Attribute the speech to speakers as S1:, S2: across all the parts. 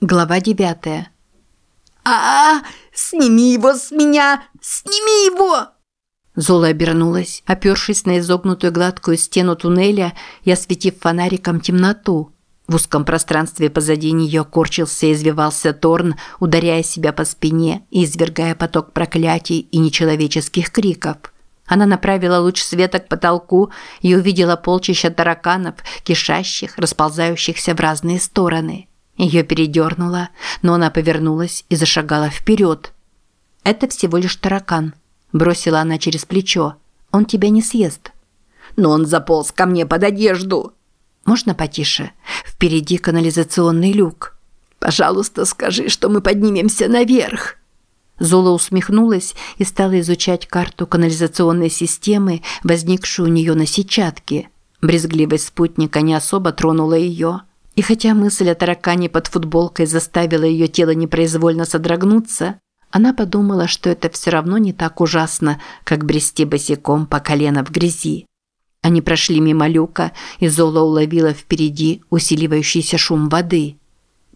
S1: Глава девятая.
S2: а, -а, -а Сними его с меня! Сними его!»
S1: Зола обернулась, опершись на изогнутую гладкую стену туннеля и осветив фонариком темноту. В узком пространстве позади нее корчился и извивался Торн, ударяя себя по спине и извергая поток проклятий и нечеловеческих криков. Она направила луч света к потолку и увидела полчища тараканов, кишащих, расползающихся в разные стороны. Ее передернуло, но она повернулась и зашагала вперед. «Это всего лишь таракан», – бросила она через плечо. «Он тебя не съест».
S2: «Но он заполз ко мне под одежду»,
S1: можно потише? Впереди канализационный люк.
S2: Пожалуйста, скажи, что мы поднимемся наверх.
S1: Зола усмехнулась и стала изучать карту канализационной системы, возникшую у нее на сетчатке. Брезгливость спутника не особо тронула ее. И хотя мысль о таракане под футболкой заставила ее тело непроизвольно содрогнуться, она подумала, что это все равно не так ужасно, как брести босиком по колено в грязи. Они прошли мимо люка, и Зола уловила впереди усиливающийся шум воды.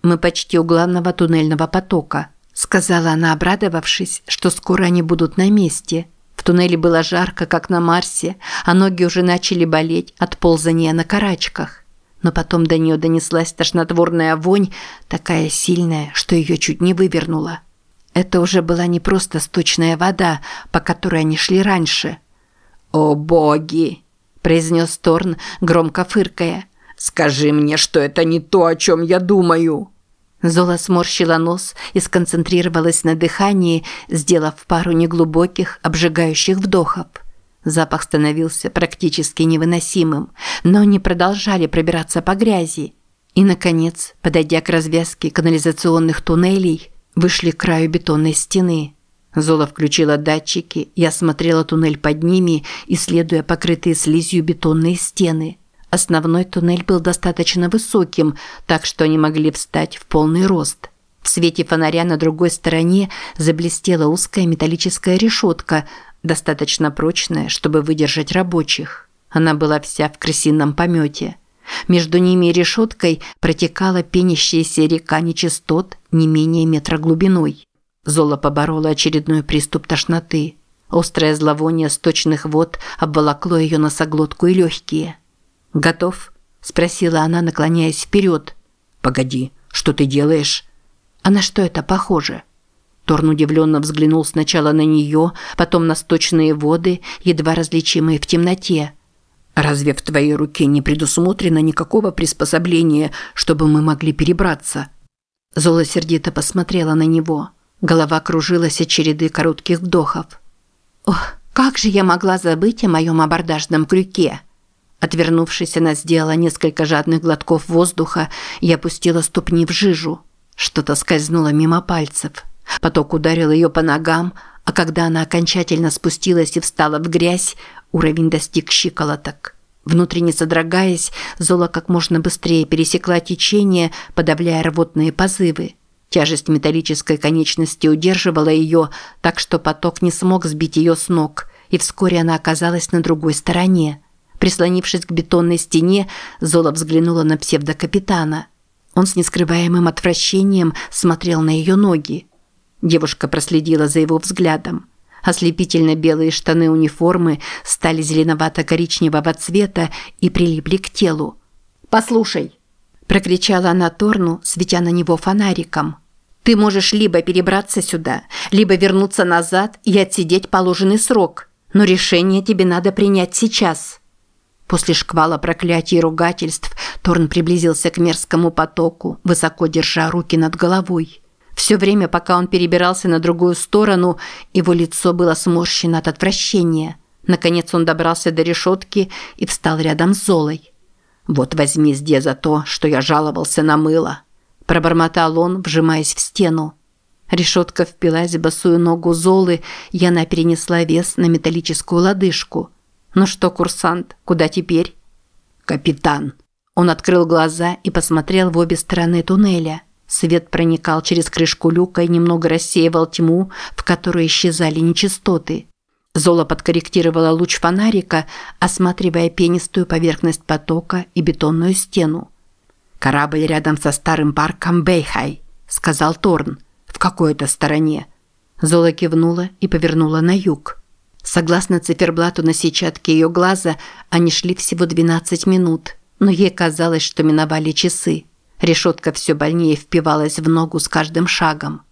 S1: «Мы почти у главного туннельного потока», – сказала она, обрадовавшись, что скоро они будут на месте. В туннеле было жарко, как на Марсе, а ноги уже начали болеть от ползания на карачках. Но потом до нее донеслась тошнотворная вонь, такая сильная, что ее чуть не вывернуло. Это уже была не просто сточная вода, по которой они шли раньше.
S2: «О боги!»
S1: произнес Торн, громко фыркая.
S2: «Скажи мне, что это не то, о чем я думаю!»
S1: Зола сморщила нос и сконцентрировалась на дыхании, сделав пару неглубоких, обжигающих вдохов. Запах становился практически невыносимым, но они продолжали пробираться по грязи. И, наконец, подойдя к развязке канализационных туннелей, вышли к краю бетонной стены. Зола включила датчики и осмотрела туннель под ними, исследуя покрытые слизью бетонные стены. Основной туннель был достаточно высоким, так что они могли встать в полный рост. В свете фонаря на другой стороне заблестела узкая металлическая решетка, достаточно прочная, чтобы выдержать рабочих. Она была вся в крысином помете. Между ними и решеткой протекала пенящаяся река нечистот не менее метра глубиной. Зола поборола очередной приступ тошноты. Острое зловоние сточных вод обволокло ее носоглотку и легкие. «Готов?» – спросила она, наклоняясь вперед.
S2: «Погоди, что ты делаешь?»
S1: «А на что это похоже?» Торн удивленно взглянул сначала на нее, потом на сточные воды, едва различимые в темноте.
S2: «Разве в твоей руке не предусмотрено никакого приспособления, чтобы мы могли перебраться?»
S1: Зола сердито посмотрела на него. Голова кружилась от череды коротких вдохов. «Ох, как же я могла забыть о моем абордажном крюке?» Отвернувшись, она сделала несколько жадных глотков воздуха и опустила ступни в жижу. Что-то скользнуло мимо пальцев. Поток ударил ее по ногам, а когда она окончательно спустилась и встала в грязь, уровень достиг щиколоток. Внутренне содрогаясь, Зола как можно быстрее пересекла течение, подавляя рвотные позывы. Тяжесть металлической конечности удерживала ее, так что поток не смог сбить ее с ног, и вскоре она оказалась на другой стороне. Прислонившись к бетонной стене, Зола взглянула на псевдокапитана. Он с нескрываемым отвращением смотрел на ее ноги. Девушка проследила за его взглядом. Ослепительно белые штаны униформы стали зеленовато-коричневого цвета и прилипли к телу. «Послушай!» – прокричала она Торну, светя на него фонариком – ты можешь либо перебраться сюда, либо вернуться назад и отсидеть положенный срок. Но решение тебе надо принять сейчас. После шквала проклятий и ругательств Торн приблизился к мерзкому потоку, высоко держа руки над головой. Все время, пока он перебирался на другую сторону, его лицо было сморщено от отвращения. Наконец он добрался до решетки и встал рядом с Золой. «Вот возьми здесь за то, что я жаловался на мыло», Пробормотал он, вжимаясь в стену. Решетка впилась в босую ногу Золы, и она перенесла вес на металлическую лодыжку. «Ну что, курсант, куда теперь?»
S2: «Капитан!»
S1: Он открыл глаза и посмотрел в обе стороны туннеля. Свет проникал через крышку люка и немного рассеивал тьму, в которой исчезали нечистоты. Зола подкорректировала луч фонарика, осматривая пенистую поверхность потока и бетонную стену.
S2: Корабль рядом со старым парком Бейхай.
S1: – сказал Торн. «В какой-то стороне». Зола кивнула и повернула на юг. Согласно циферблату на сетчатке ее глаза, они шли всего 12 минут, но ей казалось, что миновали часы. Решетка все больнее впивалась в ногу с каждым шагом.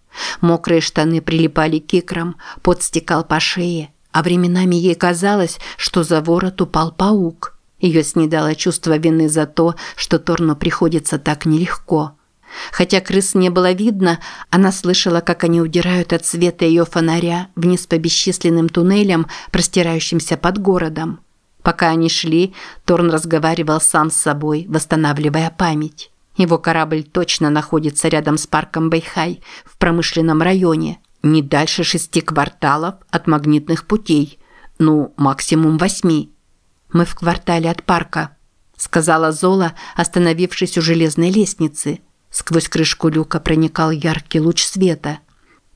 S1: Мокрые штаны прилипали к икрам, пот стекал по шее, а временами ей казалось, что за ворот упал паук. Ее снедало чувство вины за то, что Торну приходится так нелегко. Хотя крыс не было видно, она слышала, как они удирают от света ее фонаря вниз по бесчисленным туннелям, простирающимся под городом. Пока они шли, Торн разговаривал сам с собой, восстанавливая память. Его корабль точно находится рядом с парком Бэйхай в промышленном районе, не дальше шести кварталов от магнитных путей, ну, максимум восьми. Мы в квартале от парка, сказала Зола, остановившись у железной лестницы. Сквозь крышку люка проникал яркий луч света.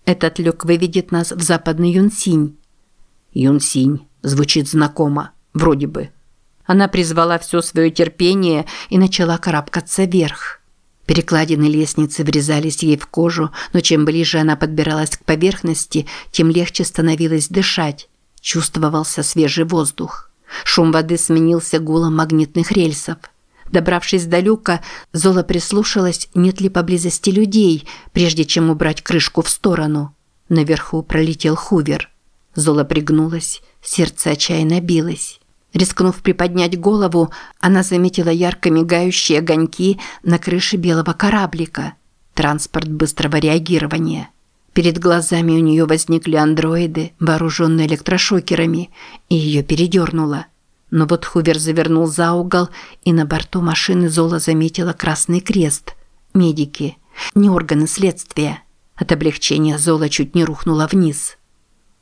S1: Этот люк выведет нас в западный Юнсинь. Юнсинь звучит знакомо, вроде бы. Она призвала все свое терпение и начала карабкаться вверх. Перекладины лестницы врезались ей в кожу, но чем ближе она подбиралась к поверхности, тем легче становилось дышать. Чувствовался свежий воздух. Шум воды сменился гулом магнитных рельсов. Добравшись до люка, Зола прислушалась, нет ли поблизости людей, прежде чем убрать крышку в сторону. Наверху пролетел хувер. Зола пригнулась, сердце отчаянно билось. Рискнув приподнять голову, она заметила ярко мигающие огоньки на крыше белого кораблика. Транспорт быстрого реагирования. Перед глазами у нее возникли андроиды, вооруженные электрошокерами, и ее передернуло. Но вот Хувер завернул за угол, и на борту машины Зола заметила красный крест. Медики. Не органы следствия. От облегчения Зола чуть не рухнула вниз.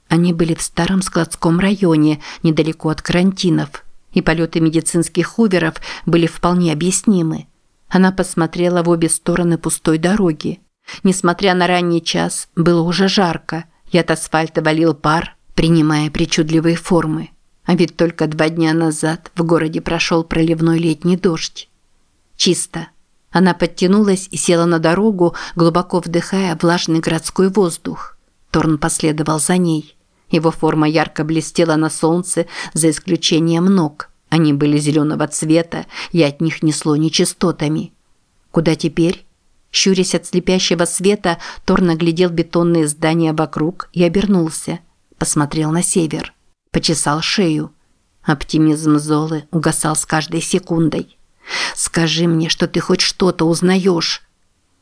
S1: Они были в старом складском районе, недалеко от карантинов, и полеты медицинских хуверов были вполне объяснимы. Она посмотрела в обе стороны пустой дороги. Несмотря на ранний час, было уже жарко, и от асфальта валил пар, принимая причудливые формы. А ведь только два дня назад в городе прошел проливной летний дождь. Чисто. Она подтянулась и села на дорогу, глубоко вдыхая влажный городской воздух. Торн последовал за ней. Его форма ярко блестела на солнце, за исключением ног. Они были зеленого цвета, и от них несло нечистотами. Куда теперь? Щурясь от слепящего света, Тор наглядел бетонные здания вокруг и обернулся. Посмотрел на север. Почесал шею. Оптимизм Золы угасал с каждой секундой. «Скажи мне, что ты хоть что-то узнаешь».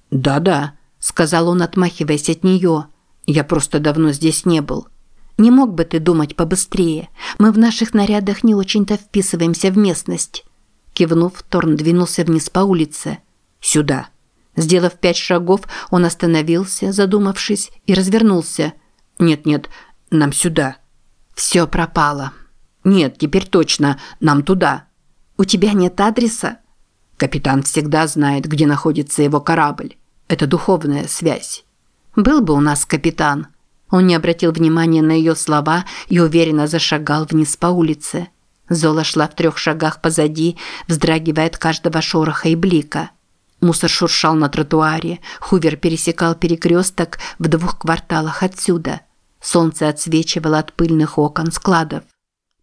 S1: «Да-да», – сказал он, отмахиваясь от нее. «Я просто давно здесь не был». Не мог бы ты думать побыстрее? Мы в наших нарядах не очень-то вписываемся в местность. Кивнув, Торн двинулся вниз по улице. Сюда. Сделав пять шагов, он остановился, задумавшись, и развернулся. Нет-нет, нам сюда. Все пропало. Нет, теперь точно, нам туда. У тебя нет адреса? Капитан всегда знает, где находится его корабль. Это духовная связь. Был бы у нас капитан, он не обратил внимания на ее слова и уверенно зашагал вниз по улице. Зола шла в трех шагах позади, вздрагивая от каждого шороха и блика. Мусор шуршал на тротуаре, Хувер пересекал перекресток в двух кварталах отсюда. Солнце отсвечивало от пыльных окон складов.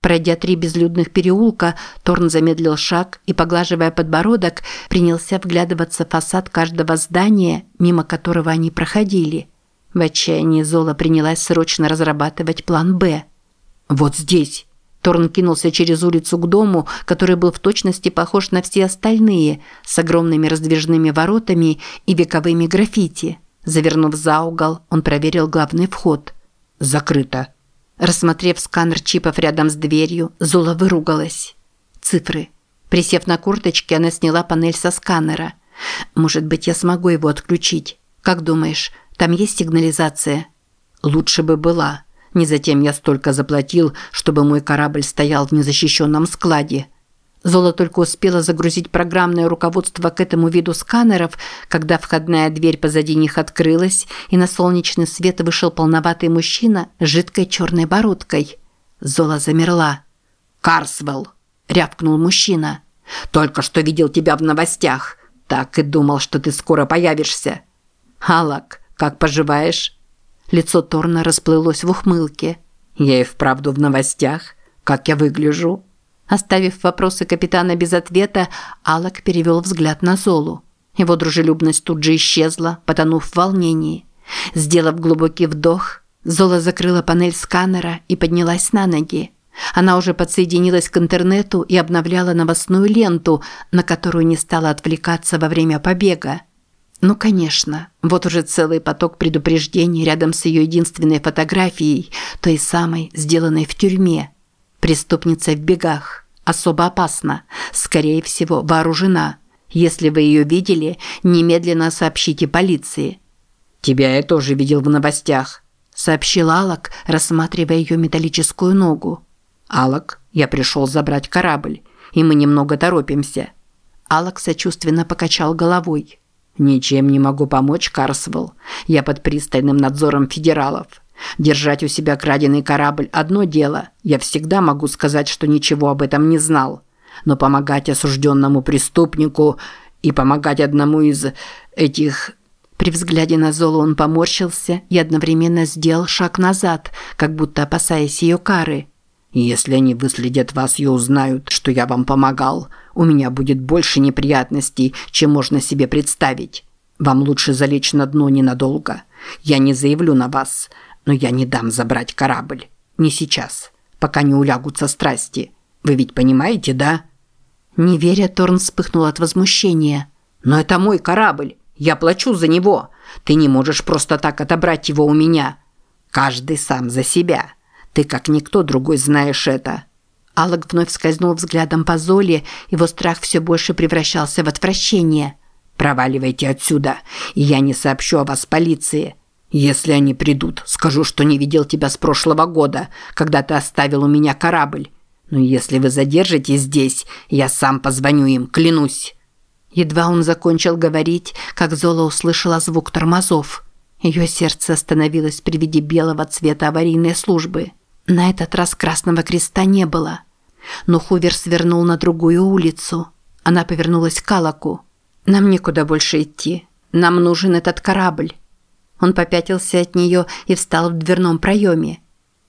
S1: Пройдя три безлюдных переулка, Торн замедлил шаг и, поглаживая подбородок, принялся вглядываться в фасад каждого здания, мимо которого они проходили – в отчаянии Зола принялась срочно разрабатывать план «Б». «Вот здесь!» Торн кинулся через улицу к дому, который был в точности похож на все остальные, с огромными раздвижными воротами и вековыми граффити. Завернув за угол, он проверил главный вход. «Закрыто». Рассмотрев сканер чипов рядом с дверью, Зола выругалась. Цифры. Присев на курточке, она сняла панель со сканера. «Может быть, я смогу его отключить. Как думаешь, там есть сигнализация? Лучше бы была. Не затем я столько заплатил, чтобы мой корабль стоял в незащищенном складе. Зола только успела загрузить программное руководство к этому виду сканеров, когда входная дверь позади них открылась, и на солнечный свет вышел полноватый мужчина с жидкой черной бородкой. Зола замерла. «Карсвелл!» – рявкнул мужчина. «Только что видел тебя в новостях. Так и думал, что ты скоро появишься».
S2: «Алак, как поживаешь?»
S1: Лицо Торна расплылось в ухмылке.
S2: «Я и вправду в новостях. Как я выгляжу?»
S1: Оставив вопросы капитана без ответа, Алак перевел взгляд на Золу. Его дружелюбность тут же исчезла, потонув в волнении. Сделав глубокий вдох, Зола закрыла панель сканера и поднялась на ноги. Она уже подсоединилась к интернету и обновляла новостную ленту, на которую не стала отвлекаться во время побега. Ну, конечно, вот уже целый поток предупреждений рядом с ее единственной фотографией, той самой, сделанной в тюрьме. Преступница в бегах. Особо опасна. Скорее всего, вооружена. Если вы ее видели, немедленно сообщите полиции.
S2: «Тебя я тоже видел в новостях», – сообщил Алак, рассматривая ее металлическую ногу. «Алак, я пришел забрать корабль, и мы немного торопимся».
S1: Алак сочувственно покачал головой.
S2: «Ничем не могу помочь, Карсвелл. Я под пристальным надзором федералов. Держать у себя краденый корабль – одно дело. Я всегда могу сказать, что ничего об этом не знал. Но помогать осужденному преступнику и помогать одному из этих
S1: при взгляде на Золу он поморщился и одновременно сделал шаг назад, как будто опасаясь ее кары.
S2: «Если они выследят вас и узнают, что я вам помогал, у меня будет больше неприятностей, чем можно себе представить. Вам лучше залечь на дно ненадолго. Я не заявлю на вас, но я не дам забрать корабль. Не сейчас, пока не улягутся страсти. Вы ведь понимаете, да?»
S1: Не веря, Торн вспыхнул от возмущения.
S2: «Но это мой корабль. Я плачу за него. Ты не можешь просто так отобрать его у меня. Каждый сам за себя. Ты как никто другой знаешь это».
S1: Алок вновь скользнул взглядом по Золе, его страх все больше превращался в отвращение.
S2: «Проваливайте отсюда, и я не сообщу о вас полиции. Если они придут, скажу, что не видел тебя с прошлого года, когда ты оставил у меня корабль. Но если вы задержитесь здесь, я сам позвоню им, клянусь».
S1: Едва он закончил говорить, как Зола услышала звук тормозов. Ее сердце остановилось при виде белого цвета аварийной службы. На этот раз Красного Креста не было. Но Хувер свернул на другую улицу. Она повернулась к Алаку. «Нам некуда больше идти. Нам нужен этот корабль». Он попятился от нее и встал в дверном проеме.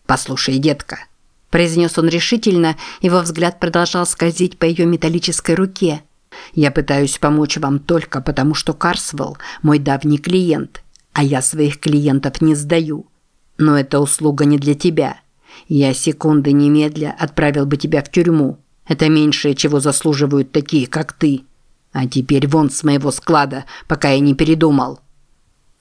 S2: «Послушай, детка», –
S1: произнес он решительно, его взгляд продолжал скользить по ее металлической руке –
S2: я пытаюсь помочь вам только потому, что Карсвелл – мой давний клиент, а я своих клиентов не сдаю. Но эта услуга не для тебя. Я секунды немедля отправил бы тебя в тюрьму. Это меньшее, чего заслуживают такие, как ты. А теперь вон с моего склада, пока я не передумал».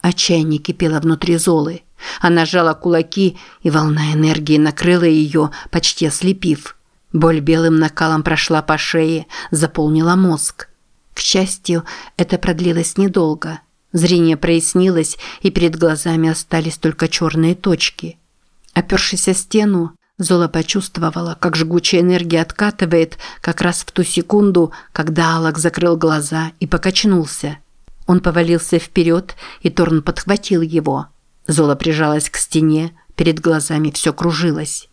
S1: Отчаяние кипело внутри Золы. Она сжала кулаки, и волна энергии накрыла ее, почти ослепив. Боль белым накалом прошла по шее, заполнила мозг. К счастью, это продлилось недолго. Зрение прояснилось, и перед глазами остались только черные точки. Опершись о стену, Зола почувствовала, как жгучая энергия откатывает как раз в ту секунду, когда Алак закрыл глаза и покачнулся. Он повалился вперед, и Торн подхватил его. Зола прижалась к стене, перед глазами все кружилось.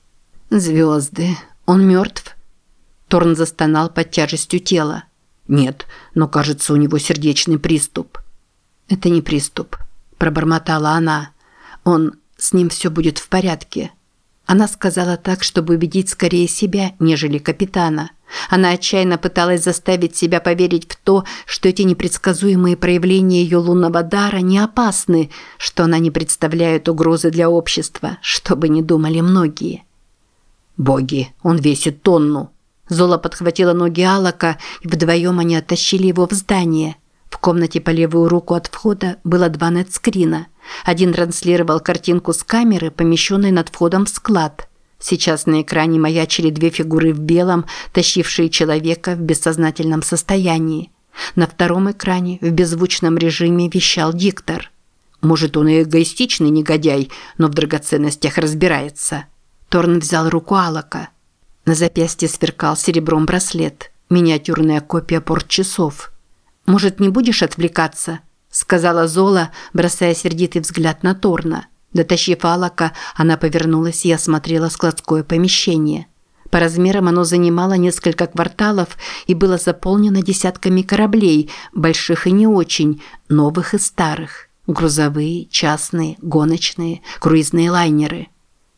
S1: «Звезды, он мертв?» Торн застонал под тяжестью тела.
S2: «Нет, но кажется, у него сердечный приступ».
S1: «Это не приступ», – пробормотала она. «Он... С ним все будет в порядке». Она сказала так, чтобы убедить скорее себя, нежели капитана. Она отчаянно пыталась заставить себя поверить в то, что эти непредсказуемые проявления ее лунного дара не опасны, что она не представляет угрозы для общества, что бы ни думали многие.
S2: «Боги, он весит тонну!»
S1: Зола подхватила ноги Алака, и вдвоем они оттащили его в здание. В комнате по левую руку от входа было два нетскрина. Один транслировал картинку с камеры, помещенной над входом в склад. Сейчас на экране маячили две фигуры в белом, тащившие человека в бессознательном состоянии. На втором экране в беззвучном режиме вещал диктор.
S2: Может, он и эгоистичный негодяй, но в драгоценностях разбирается.
S1: Торн взял руку Алака. На запястье сверкал серебром браслет, миниатюрная копия портчасов. «Может, не будешь отвлекаться?» – сказала Зола, бросая сердитый взгляд на Торна. Дотащив Алака, она повернулась и осмотрела складское помещение. По размерам оно занимало несколько кварталов и было заполнено десятками кораблей, больших и не очень, новых и старых. Грузовые, частные, гоночные, круизные лайнеры.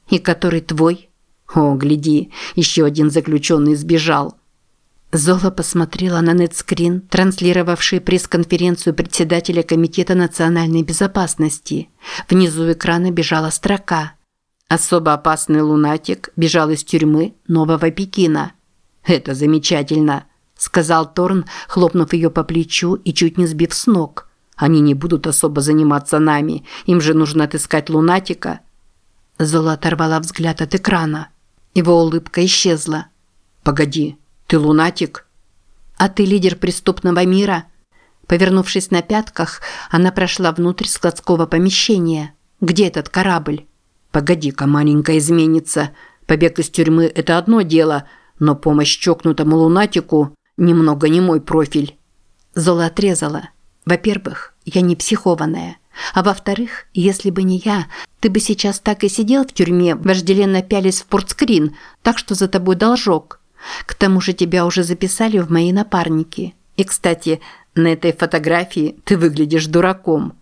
S1: И который твой? О, гляди, еще один заключенный сбежал. Зола посмотрела на нетскрин, транслировавший пресс-конференцию председателя Комитета национальной безопасности. Внизу экрана бежала строка. Особо опасный лунатик бежал из тюрьмы Нового Пекина. «Это замечательно», – сказал Торн, хлопнув ее по плечу и чуть не сбив с ног. «Они не будут особо заниматься нами, им же нужно отыскать лунатика». Зола оторвала взгляд от экрана. Его улыбка исчезла. «Погоди, ты лунатик? А ты лидер преступного мира? Повернувшись на пятках, она прошла внутрь складского помещения. Где этот корабль? Погоди-ка, маленькая изменится. Побег из тюрьмы – это одно дело, но помощь чокнутому лунатику – немного не мой профиль. Зола отрезала. Во-первых, я не психованная. А во-вторых, если бы не я, ты бы сейчас так и сидел в тюрьме, вожделенно пялись в портскрин, так что за тобой должок. К тому же тебя уже записали в мои напарники. И, кстати, на этой фотографии ты выглядишь дураком».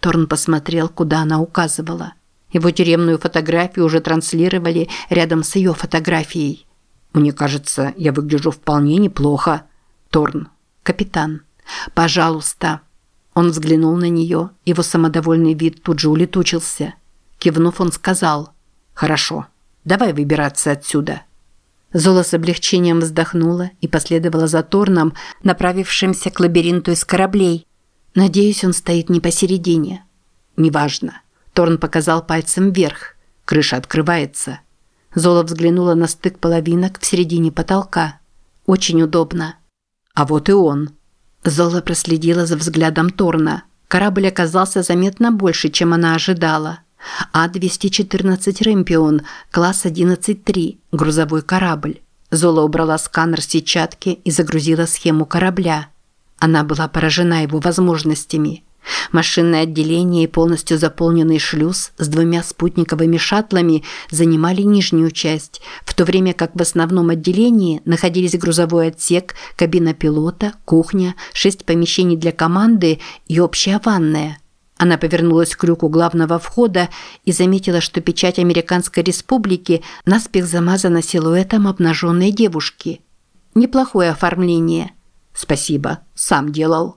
S1: Торн посмотрел, куда она указывала. Его тюремную фотографию уже транслировали рядом с ее фотографией. «Мне кажется, я выгляжу вполне неплохо». Торн. «Капитан, пожалуйста». Он взглянул на нее, его самодовольный вид тут же улетучился. Кивнув, он сказал «Хорошо, давай выбираться отсюда». Зола с облегчением вздохнула и последовала за Торном, направившимся к лабиринту из кораблей. Надеюсь, он стоит не посередине. Неважно. Торн показал пальцем вверх. Крыша открывается. Зола взглянула на стык половинок в середине потолка. Очень удобно. А вот и он. Зола проследила за взглядом Торна. Корабль оказался заметно больше, чем она ожидала. А-214 «Ремпион», класс 11-3, грузовой корабль. Зола убрала сканер сетчатки и загрузила схему корабля. Она была поражена его возможностями. Машинное отделение и полностью заполненный шлюз с двумя спутниковыми шаттлами занимали нижнюю часть, в то время как в основном отделении находились грузовой отсек, кабина пилота, кухня, шесть помещений для команды и общая ванная – она повернулась к люку главного входа и заметила, что печать Американской Республики наспех замазана силуэтом обнаженной девушки. Неплохое оформление. Спасибо, сам делал.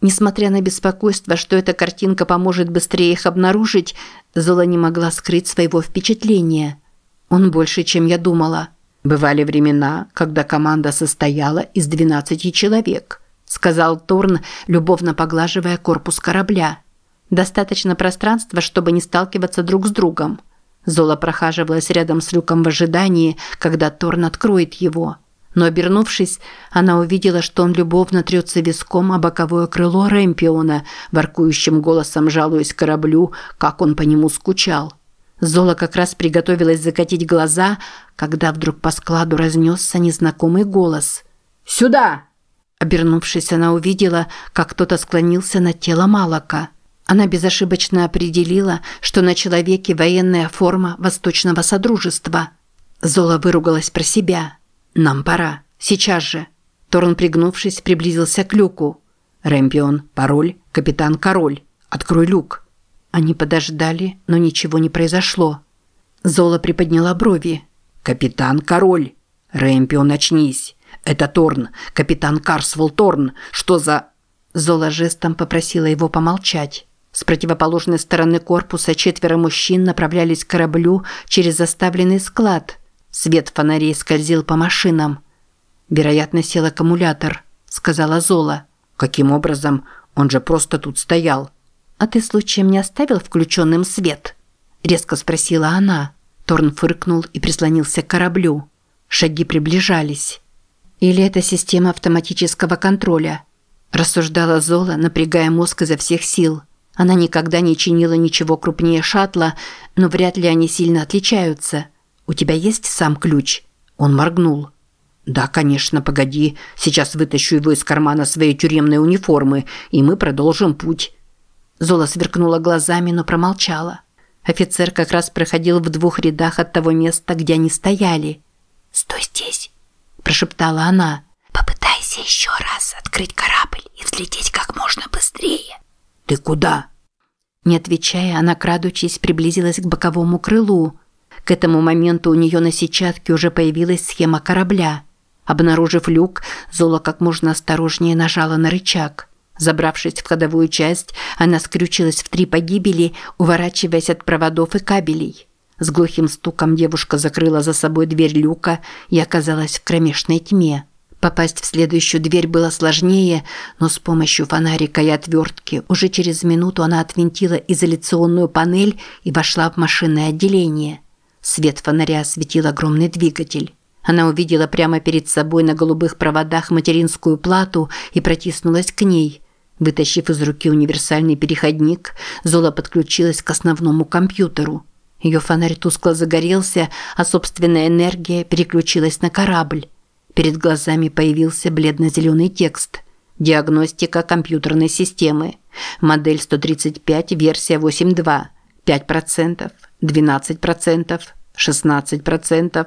S1: Несмотря на беспокойство, что эта картинка поможет быстрее их обнаружить, Зола не могла скрыть своего впечатления. Он больше, чем я думала. Бывали времена, когда команда состояла из 12 человек, сказал Торн, любовно поглаживая корпус корабля. Достаточно пространства, чтобы не сталкиваться друг с другом. Зола прохаживалась рядом с люком в ожидании, когда Торн откроет его. Но обернувшись, она увидела, что он любовно трется виском о боковое крыло Рэмпиона, воркующим голосом жалуясь кораблю, как он по нему скучал. Зола как раз приготовилась закатить глаза, когда вдруг по складу разнесся незнакомый голос. «Сюда!» Обернувшись, она увидела, как кто-то склонился над телом Малака. Она безошибочно определила, что на человеке военная форма Восточного Содружества. Зола выругалась про себя. «Нам пора. Сейчас же». Торн, пригнувшись, приблизился к люку. «Рэмпион, пароль, капитан Король. Открой люк». Они подождали, но ничего не произошло. Зола приподняла брови. «Капитан Король! Рэмпион, очнись! Это Торн, капитан Карсвелл Торн! Что за...» Зола жестом попросила его помолчать. С противоположной стороны корпуса четверо мужчин направлялись к кораблю через заставленный склад. Свет фонарей скользил по машинам. «Вероятно, сел аккумулятор», – сказала Зола. «Каким образом? Он же просто тут стоял». «А ты случаем не оставил включенным свет?» – резко спросила она. Торн фыркнул и прислонился к кораблю. Шаги приближались. «Или это система автоматического контроля?» – рассуждала Зола, напрягая мозг изо всех сил – она никогда не чинила ничего крупнее шаттла, но вряд ли они сильно отличаются. У тебя есть сам ключ? Он моргнул. Да, конечно, погоди. Сейчас вытащу его из кармана своей тюремной униформы, и мы продолжим путь. Зола сверкнула глазами, но промолчала. Офицер как раз проходил в двух рядах от того места, где они стояли. «Стой здесь», – прошептала она. «Попытайся еще раз открыть корабль и взлететь как можно быстрее». «Ты куда?» Не отвечая, она, крадучись, приблизилась к боковому крылу. К этому моменту у нее на сетчатке уже появилась схема корабля. Обнаружив люк, Зола как можно осторожнее нажала на рычаг. Забравшись в ходовую часть, она скрючилась в три погибели, уворачиваясь от проводов и кабелей. С глухим стуком девушка закрыла за собой дверь люка и оказалась в кромешной тьме. Попасть в следующую дверь было сложнее, но с помощью фонарика и отвертки уже через минуту она отвинтила изоляционную панель и вошла в машинное отделение. Свет фонаря осветил огромный двигатель. Она увидела прямо перед собой на голубых проводах материнскую плату и протиснулась к ней. Вытащив из руки универсальный переходник, Зола подключилась к основному компьютеру. Ее фонарь тускло загорелся, а собственная энергия переключилась на корабль. Перед глазами появился бледно-зеленый текст. Диагностика компьютерной системы. Модель 135, версия 8.2. 5%, 12%, 16%,